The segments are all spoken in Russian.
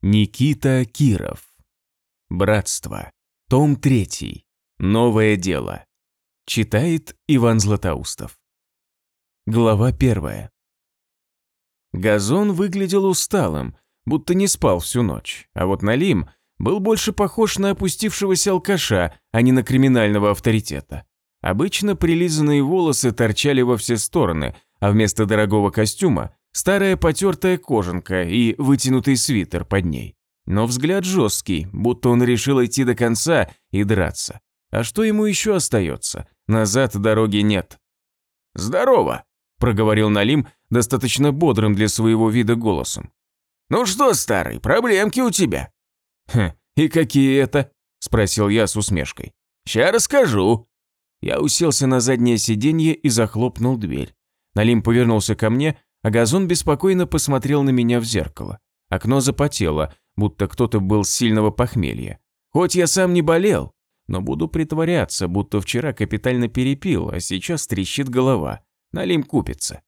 Никита Киров. Братство. Том 3. Новое дело. Читает Иван Златоустов. Глава 1. Газон выглядел усталым, будто не спал всю ночь, а вот Налим был больше похож на опустившегося алкаша, а не на криминального авторитета. Обычно прилизанные волосы торчали во все стороны, а вместо дорогого костюма старая потертая кожанка и вытянутый свитер под ней. Но взгляд жесткий, будто он решил идти до конца и драться. А что ему еще остается? Назад дороги нет. «Здорово!» – проговорил Налим достаточно бодрым для своего вида голосом. «Ну что, старый, проблемки у тебя?» «Хм, и какие это?» – спросил я с усмешкой. «Ща расскажу». Я уселся на заднее сиденье и захлопнул дверь. Налим повернулся ко мне а беспокойно посмотрел на меня в зеркало. Окно запотело, будто кто-то был с сильного похмелья. Хоть я сам не болел, но буду притворяться, будто вчера капитально перепил, а сейчас трещит голова. Налим купится.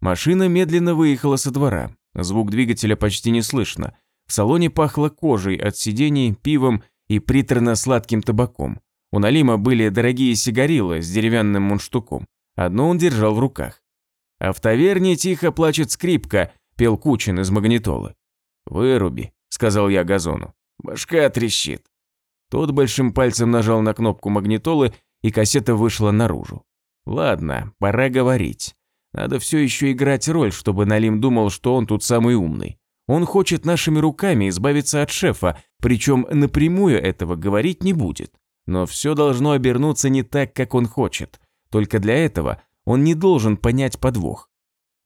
Машина медленно выехала со двора. Звук двигателя почти не слышно. В салоне пахло кожей от сидений, пивом и приторно-сладким табаком. У Налима были дорогие сигарилы с деревянным мундштуком. Одно он держал в руках. А в таверне тихо плачет скрипка, пел Кучин из магнитолы. «Выруби», – сказал я Газону. «Башка трещит». Тот большим пальцем нажал на кнопку магнитолы, и кассета вышла наружу. Ладно, пора говорить. Надо все еще играть роль, чтобы Налим думал, что он тут самый умный. Он хочет нашими руками избавиться от шефа, причем напрямую этого говорить не будет. Но все должно обернуться не так, как он хочет. Только для этого он не должен понять подвох.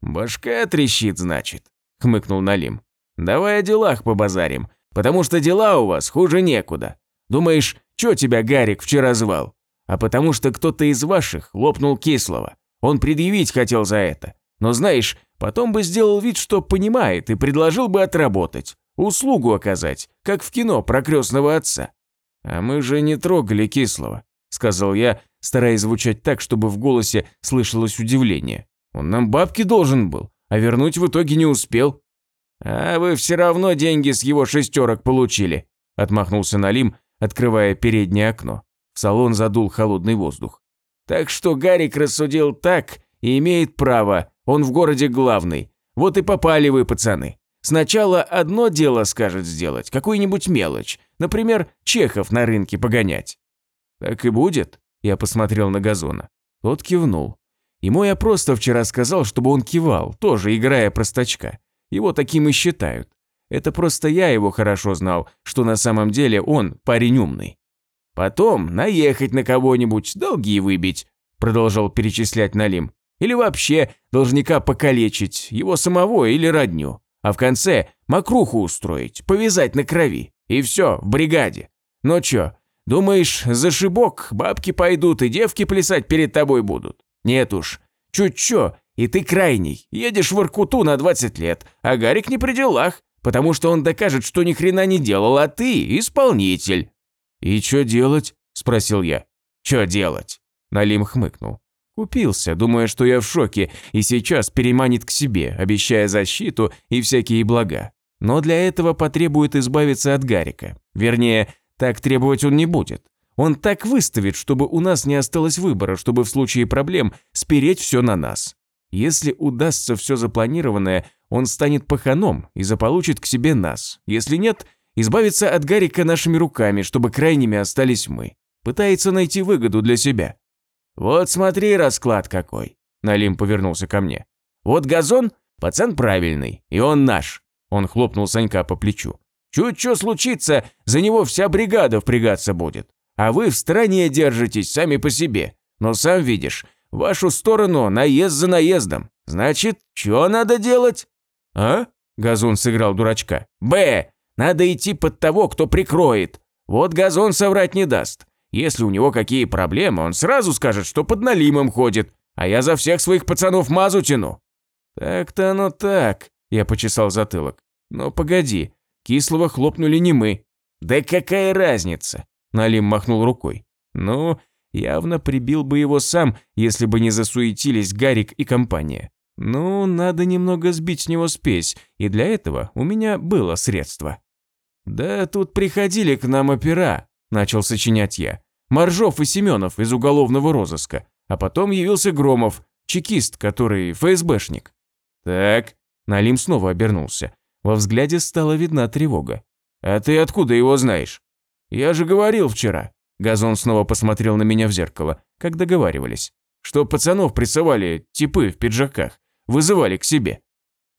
«Башка трещит, значит», – хмыкнул Налим. «Давай о делах побазарим, потому что дела у вас хуже некуда. Думаешь, чё тебя Гарик вчера звал? А потому что кто-то из ваших лопнул кислого. Он предъявить хотел за это. Но знаешь, потом бы сделал вид, что понимает, и предложил бы отработать. Услугу оказать, как в кино про крестного отца. А мы же не трогали кислого, сказал я, стараясь звучать так, чтобы в голосе слышалось удивление. «Он нам бабки должен был, а вернуть в итоге не успел». «А вы все равно деньги с его шестерок получили», – отмахнулся Налим, открывая переднее окно. В салон задул холодный воздух. «Так что Гарик рассудил так и имеет право, он в городе главный. Вот и попали вы, пацаны. Сначала одно дело скажет сделать, какую-нибудь мелочь, например, чехов на рынке погонять». «Так и будет», я посмотрел на газона. Тот кивнул. Ему я просто вчера сказал, чтобы он кивал, тоже играя простачка. Его таким и считают. Это просто я его хорошо знал, что на самом деле он парень умный. Потом наехать на кого-нибудь, долги выбить, продолжал перечислять Налим. Или вообще должника покалечить, его самого или родню. А в конце мокруху устроить, повязать на крови. И все, в бригаде. Ну чё, Думаешь, за шибок бабки пойдут и девки плясать перед тобой будут? Нет уж. Чуть-чуть, и ты крайний. Едешь в Иркуту на 20 лет, а Гарик не при делах, потому что он докажет, что ни хрена не делал, а ты исполнитель. И что делать? спросил я. Что делать? Налим хмыкнул. Купился, думая, что я в шоке, и сейчас переманит к себе, обещая защиту и всякие блага. Но для этого потребует избавиться от Гарика. Вернее, так требовать он не будет. Он так выставит, чтобы у нас не осталось выбора, чтобы в случае проблем спереть все на нас. Если удастся все запланированное, он станет паханом и заполучит к себе нас. Если нет, избавится от Гарика нашими руками, чтобы крайними остались мы. Пытается найти выгоду для себя. Вот смотри, расклад какой. Налим повернулся ко мне. Вот газон, пацан правильный, и он наш. Он хлопнул Санька по плечу. Чуть что случится, за него вся бригада впрягаться будет. А вы в стороне держитесь сами по себе. Но сам видишь, вашу сторону наезд за наездом. Значит, что надо делать? А? Газон сыграл дурачка. Б. Надо идти под того, кто прикроет. Вот Газон соврать не даст. Если у него какие проблемы, он сразу скажет, что под налимом ходит, а я за всех своих пацанов мазу тяну. Так-то оно так, я почесал затылок. Но погоди, Кислого хлопнули не мы. Да какая разница? Налим махнул рукой. Ну, явно прибил бы его сам, если бы не засуетились Гарик и компания. Ну, надо немного сбить с него спесь, и для этого у меня было средство. «Да тут приходили к нам опера», – начал сочинять я. «Моржов и Семенов из уголовного розыска, а потом явился Громов, чекист, который ФСБшник». «Так», – Налим снова обернулся. Во взгляде стала видна тревога. «А ты откуда его знаешь?» «Я же говорил вчера». Газон снова посмотрел на меня в зеркало, как договаривались. «Что пацанов прессовали типы в пиджаках, вызывали к себе».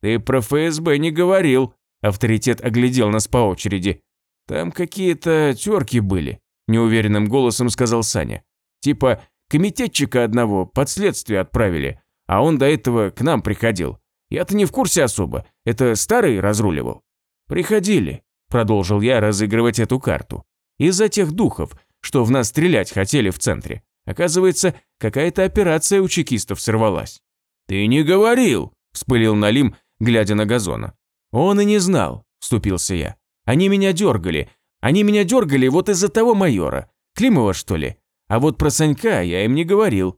«Ты про ФСБ не говорил», – авторитет оглядел нас по очереди. «Там какие-то терки были», – неуверенным голосом сказал Саня. «Типа комитетчика одного под следствие отправили, а он до этого к нам приходил. Я-то не в курсе особо, это старый разруливал». «Приходили», – продолжил я разыгрывать эту карту. «Из-за тех духов, что в нас стрелять хотели в центре. Оказывается, какая-то операция у чекистов сорвалась». «Ты не говорил», – вспылил Налим, глядя на газона. «Он и не знал», – вступился я. «Они меня дергали. Они меня дергали вот из-за того майора. Климова, что ли? А вот про Санька я им не говорил».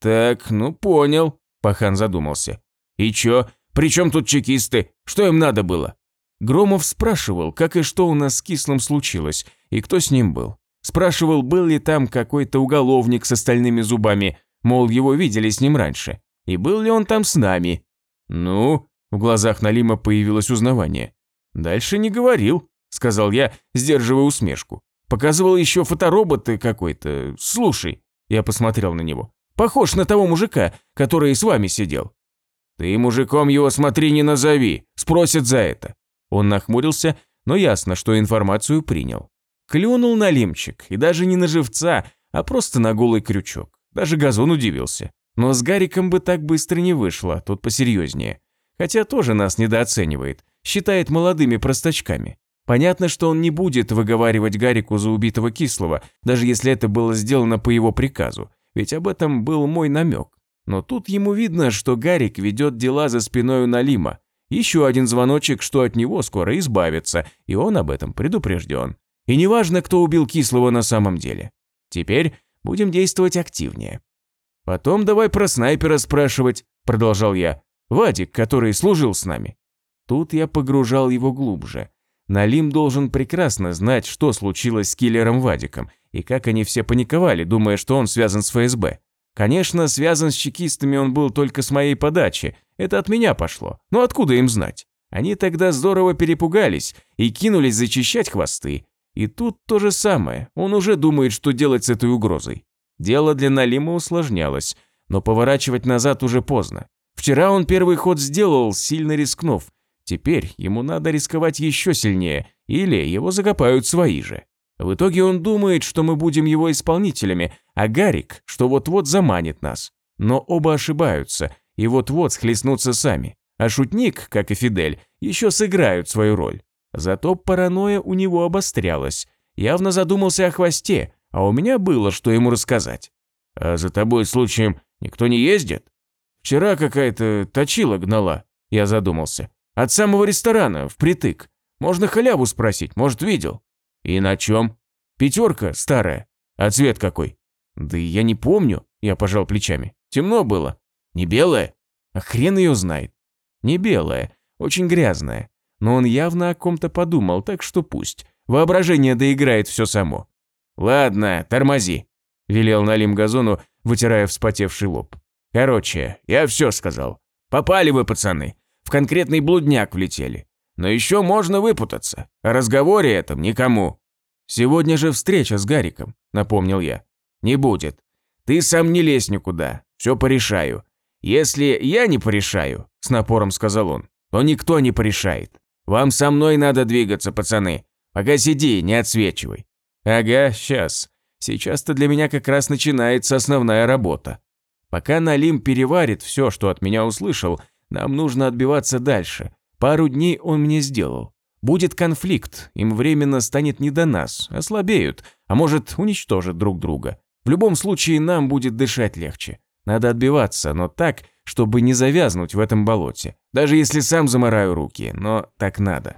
«Так, ну понял», – Пахан задумался. «И чё? При чем тут чекисты? Что им надо было?» Громов спрашивал, как и что у нас с Кислым случилось, и кто с ним был. Спрашивал, был ли там какой-то уголовник с остальными зубами, мол, его видели с ним раньше. И был ли он там с нами? Ну, в глазах Налима появилось узнавание. «Дальше не говорил», – сказал я, сдерживая усмешку. «Показывал еще фотороботы какой-то. Слушай», – я посмотрел на него. «Похож на того мужика, который с вами сидел». «Ты мужиком его смотри не назови, спросят за это». Он нахмурился, но ясно, что информацию принял. Клюнул на лимчик, и даже не на живца, а просто на голый крючок. Даже газон удивился. Но с Гариком бы так быстро не вышло, тут посерьезнее. Хотя тоже нас недооценивает, считает молодыми простачками. Понятно, что он не будет выговаривать Гарику за убитого Кислого, даже если это было сделано по его приказу, ведь об этом был мой намек. Но тут ему видно, что Гарик ведет дела за спиной у Налима. Еще один звоночек, что от него скоро избавится, и он об этом предупрежден. И неважно, кто убил Кислого на самом деле. Теперь будем действовать активнее. Потом давай про снайпера спрашивать, продолжал я. Вадик, который служил с нами. Тут я погружал его глубже. Налим должен прекрасно знать, что случилось с киллером Вадиком, и как они все паниковали, думая, что он связан с ФСБ. Конечно, связан с чекистами он был только с моей подачи, это от меня пошло, но откуда им знать? Они тогда здорово перепугались и кинулись зачищать хвосты. И тут то же самое, он уже думает, что делать с этой угрозой. Дело для Налима усложнялось, но поворачивать назад уже поздно. Вчера он первый ход сделал, сильно рискнув. Теперь ему надо рисковать еще сильнее, или его закопают свои же. В итоге он думает, что мы будем его исполнителями, а Гарик, что вот-вот заманит нас. Но оба ошибаются и вот-вот схлестнутся сами. А шутник, как и Фидель, еще сыграют свою роль. Зато паранойя у него обострялась. Явно задумался о хвосте, а у меня было, что ему рассказать. «А за тобой случаем никто не ездит?» Вчера какая-то точила гнала, я задумался. От самого ресторана, впритык. Можно халяву спросить, может, видел. И на чем? Пятерка старая. А цвет какой? Да я не помню, я пожал плечами. Темно было. Не белая? А хрен ее знает. Не белая, очень грязная. Но он явно о ком-то подумал, так что пусть. Воображение доиграет все само. Ладно, тормози, велел Налим Газону, вытирая вспотевший лоб. Короче, я все сказал. Попали вы, пацаны. В конкретный блудняк влетели. Но еще можно выпутаться. О разговоре этом никому. Сегодня же встреча с Гариком, напомнил я. Не будет. Ты сам не лезь никуда. Все порешаю. Если я не порешаю, с напором сказал он, то никто не порешает. Вам со мной надо двигаться, пацаны. Пока сиди, не отсвечивай. Ага, сейчас. Сейчас-то для меня как раз начинается основная работа. Пока Налим переварит все, что от меня услышал, нам нужно отбиваться дальше. Пару дней он мне сделал. Будет конфликт, им временно станет не до нас, ослабеют, а может уничтожат друг друга. В любом случае нам будет дышать легче. Надо отбиваться, но так, чтобы не завязнуть в этом болоте. Даже если сам замораю руки, но так надо.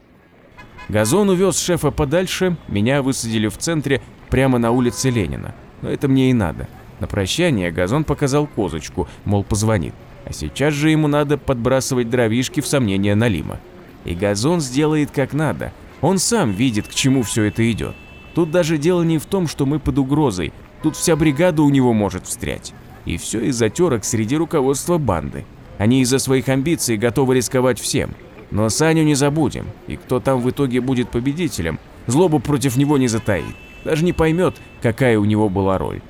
Газон увез шефа подальше, меня высадили в центре, прямо на улице Ленина. Но это мне и надо. На прощание Газон показал козочку, мол, позвонит. А сейчас же ему надо подбрасывать дровишки в сомнения Налима. И Газон сделает как надо. Он сам видит, к чему все это идет. Тут даже дело не в том, что мы под угрозой, тут вся бригада у него может встрять. И все из-за терок среди руководства банды. Они из-за своих амбиций готовы рисковать всем. Но Саню не забудем, и кто там в итоге будет победителем, злобу против него не затаит, даже не поймет, какая у него была роль.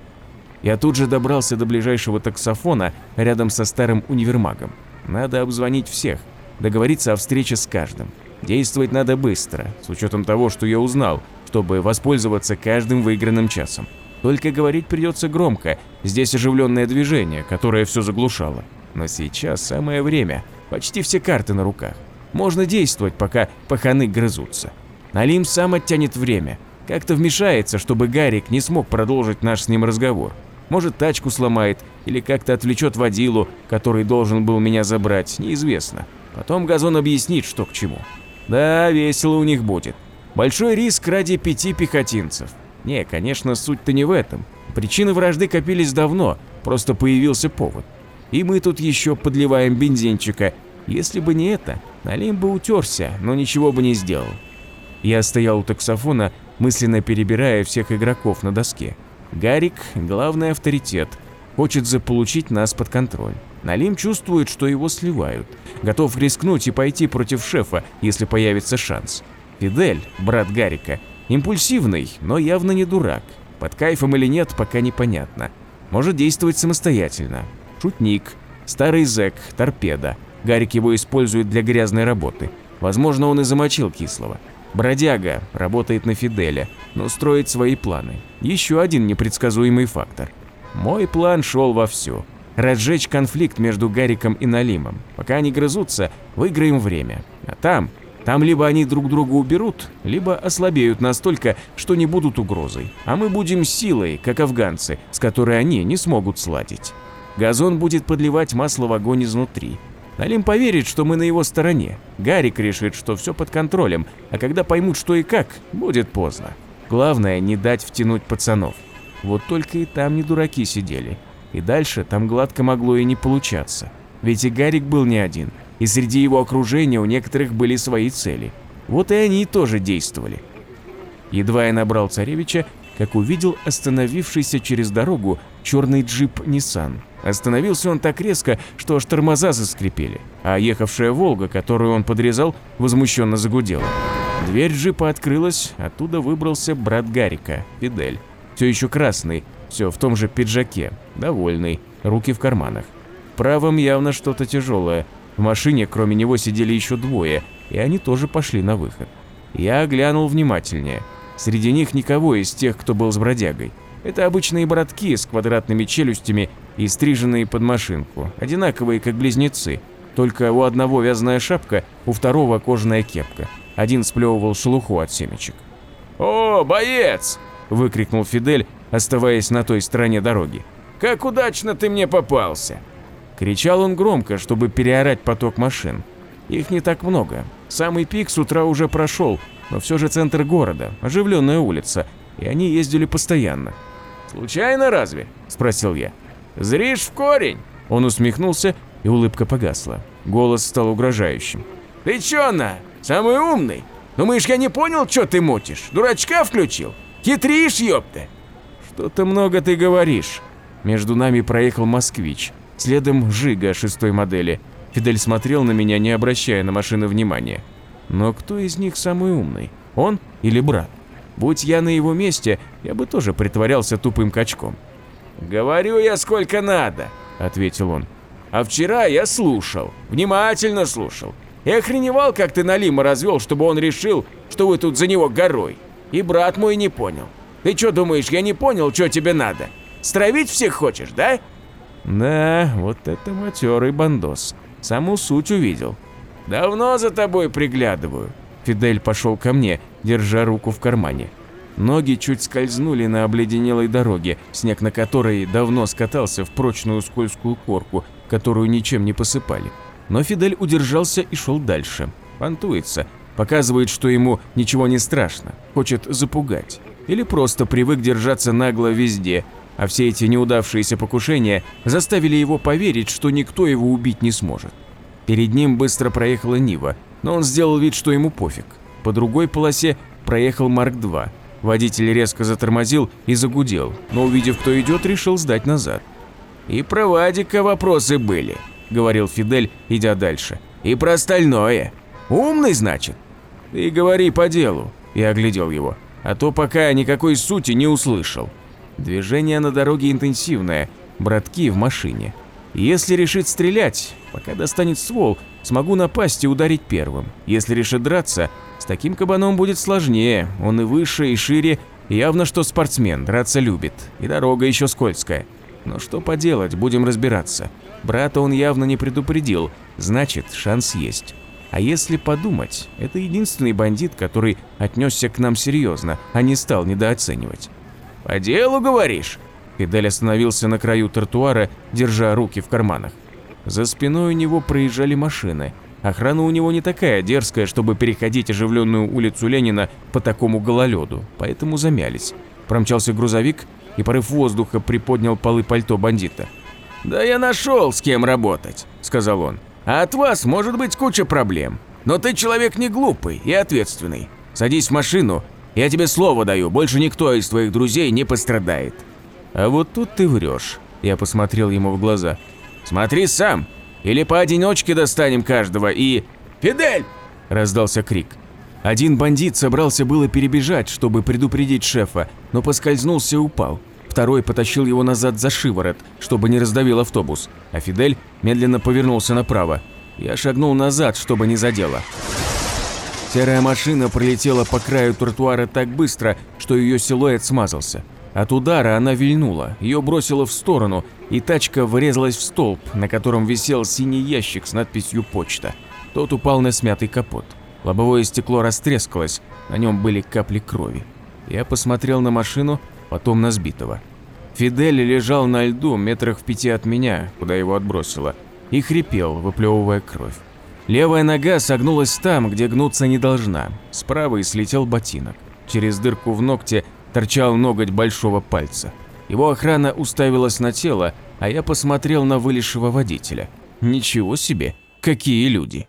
Я тут же добрался до ближайшего таксофона рядом со старым универмагом. Надо обзвонить всех, договориться о встрече с каждым. Действовать надо быстро, с учетом того, что я узнал, чтобы воспользоваться каждым выигранным часом. Только говорить придется громко, здесь оживленное движение, которое все заглушало. Но сейчас самое время, почти все карты на руках. Можно действовать, пока паханы грызутся. Налим сам оттянет время, как-то вмешается, чтобы Гарик не смог продолжить наш с ним разговор. Может, тачку сломает или как-то отвлечет водилу, который должен был меня забрать, неизвестно. Потом Газон объяснит, что к чему. Да, весело у них будет. Большой риск ради пяти пехотинцев. Не, конечно, суть-то не в этом. Причины вражды копились давно, просто появился повод. И мы тут еще подливаем бензинчика. Если бы не это, Налим бы утерся, но ничего бы не сделал. Я стоял у таксофона, мысленно перебирая всех игроков на доске. Гарик – главный авторитет, хочет заполучить нас под контроль. Налим чувствует, что его сливают, готов рискнуть и пойти против шефа, если появится шанс. Фидель, брат Гарика, импульсивный, но явно не дурак. Под кайфом или нет, пока непонятно. Может действовать самостоятельно. Шутник, старый зэк, торпеда. Гарик его использует для грязной работы. Возможно, он и замочил кислого. Бродяга работает на Фиделя, но строит свои планы. Еще один непредсказуемый фактор. Мой план шел вовсю. Разжечь конфликт между Гариком и Налимом. Пока они грызутся, выиграем время. А там, там либо они друг друга уберут, либо ослабеют настолько, что не будут угрозой. А мы будем силой, как афганцы, с которой они не смогут сладить. Газон будет подливать масло в огонь изнутри. Налим поверит, что мы на его стороне. Гарик решит, что все под контролем, а когда поймут, что и как, будет поздно. Главное, не дать втянуть пацанов. Вот только и там не дураки сидели. И дальше там гладко могло и не получаться. Ведь и Гарик был не один, и среди его окружения у некоторых были свои цели. Вот и они тоже действовали. Едва я набрал царевича, как увидел остановившийся через дорогу черный джип Nissan. Остановился он так резко, что аж тормоза заскрипели, а ехавшая «Волга», которую он подрезал, возмущенно загудела. Дверь джипа открылась, оттуда выбрался брат Гарика, Фидель. Все еще красный, все в том же пиджаке, довольный, руки в карманах. В правом явно что-то тяжелое. В машине кроме него сидели еще двое, и они тоже пошли на выход. Я оглянул внимательнее – Среди них никого из тех, кто был с бродягой. Это обычные братки с квадратными челюстями и стриженные под машинку, одинаковые как близнецы. Только у одного вязаная шапка, у второго кожаная кепка. Один сплевывал шелуху от семечек. «О, боец!» – выкрикнул Фидель, оставаясь на той стороне дороги. «Как удачно ты мне попался!» Кричал он громко, чтобы переорать поток машин. Их не так много. Самый пик с утра уже прошел, но все же центр города, оживленная улица, и они ездили постоянно. «Случайно разве?» – спросил я. «Зришь в корень?» Он усмехнулся, и улыбка погасла. Голос стал угрожающим. «Ты чё, на? Самый умный? Думаешь, я не понял, что ты мутишь? Дурачка включил? Хитришь, ёпта!» «Что-то много ты говоришь». Между нами проехал москвич, следом Жига шестой модели. Фидель смотрел на меня, не обращая на машины внимания. Но кто из них самый умный? Он или брат? Будь я на его месте, я бы тоже притворялся тупым качком. «Говорю я сколько надо», — ответил он. «А вчера я слушал, внимательно слушал. И охреневал, как ты Налима развел, чтобы он решил, что вы тут за него горой. И брат мой не понял. Ты что думаешь, я не понял, что тебе надо? Стравить всех хочешь, да?» Да, вот это матерый бандос. Саму суть увидел. «Давно за тобой приглядываю». Фидель пошел ко мне, держа руку в кармане. Ноги чуть скользнули на обледенелой дороге, снег на которой давно скатался в прочную скользкую корку, которую ничем не посыпали. Но Фидель удержался и шел дальше. Понтуется, показывает, что ему ничего не страшно, хочет запугать. Или просто привык держаться нагло везде, а все эти неудавшиеся покушения заставили его поверить, что никто его убить не сможет. Перед ним быстро проехала Нива, но он сделал вид, что ему пофиг. По другой полосе проехал Марк-2. Водитель резко затормозил и загудел, но увидев, кто идет, решил сдать назад. «И про Вадика вопросы были», – говорил Фидель, идя дальше. «И про остальное. Умный, значит?» «Ты говори по делу», – я оглядел его, а то пока никакой сути не услышал. Движение на дороге интенсивное, братки в машине. Если решит стрелять, пока достанет ствол, смогу напасть и ударить первым. Если решит драться, с таким кабаном будет сложнее, он и выше, и шире, явно что спортсмен, драться любит, и дорога еще скользкая. Но что поделать, будем разбираться. Брата он явно не предупредил, значит, шанс есть. А если подумать, это единственный бандит, который отнесся к нам серьезно, а не стал недооценивать. «По делу, говоришь?» Фидель остановился на краю тротуара, держа руки в карманах. За спиной у него проезжали машины. Охрана у него не такая дерзкая, чтобы переходить оживленную улицу Ленина по такому гололеду, поэтому замялись. Промчался грузовик, и порыв воздуха приподнял полы пальто бандита. «Да я нашел, с кем работать», – сказал он. «А от вас может быть куча проблем. Но ты человек не глупый и ответственный. Садись в машину, я тебе слово даю, больше никто из твоих друзей не пострадает». «А вот тут ты врешь», – я посмотрел ему в глаза. «Смотри сам, или поодиночке достанем каждого и...» «Фидель!» – раздался крик. Один бандит собрался было перебежать, чтобы предупредить шефа, но поскользнулся и упал. Второй потащил его назад за шиворот, чтобы не раздавил автобус, а Фидель медленно повернулся направо. Я шагнул назад, чтобы не задело. Серая машина пролетела по краю тротуара так быстро, что ее силуэт смазался. От удара она вильнула, ее бросило в сторону, и тачка врезалась в столб, на котором висел синий ящик с надписью «Почта». Тот упал на смятый капот. Лобовое стекло растрескалось, на нем были капли крови. Я посмотрел на машину, потом на сбитого. Фидель лежал на льду метрах в пяти от меня, куда его отбросило, и хрипел, выплевывая кровь. Левая нога согнулась там, где гнуться не должна, справа и слетел ботинок. Через дырку в ногте торчал ноготь большого пальца. Его охрана уставилась на тело, а я посмотрел на вылезшего водителя. Ничего себе, какие люди!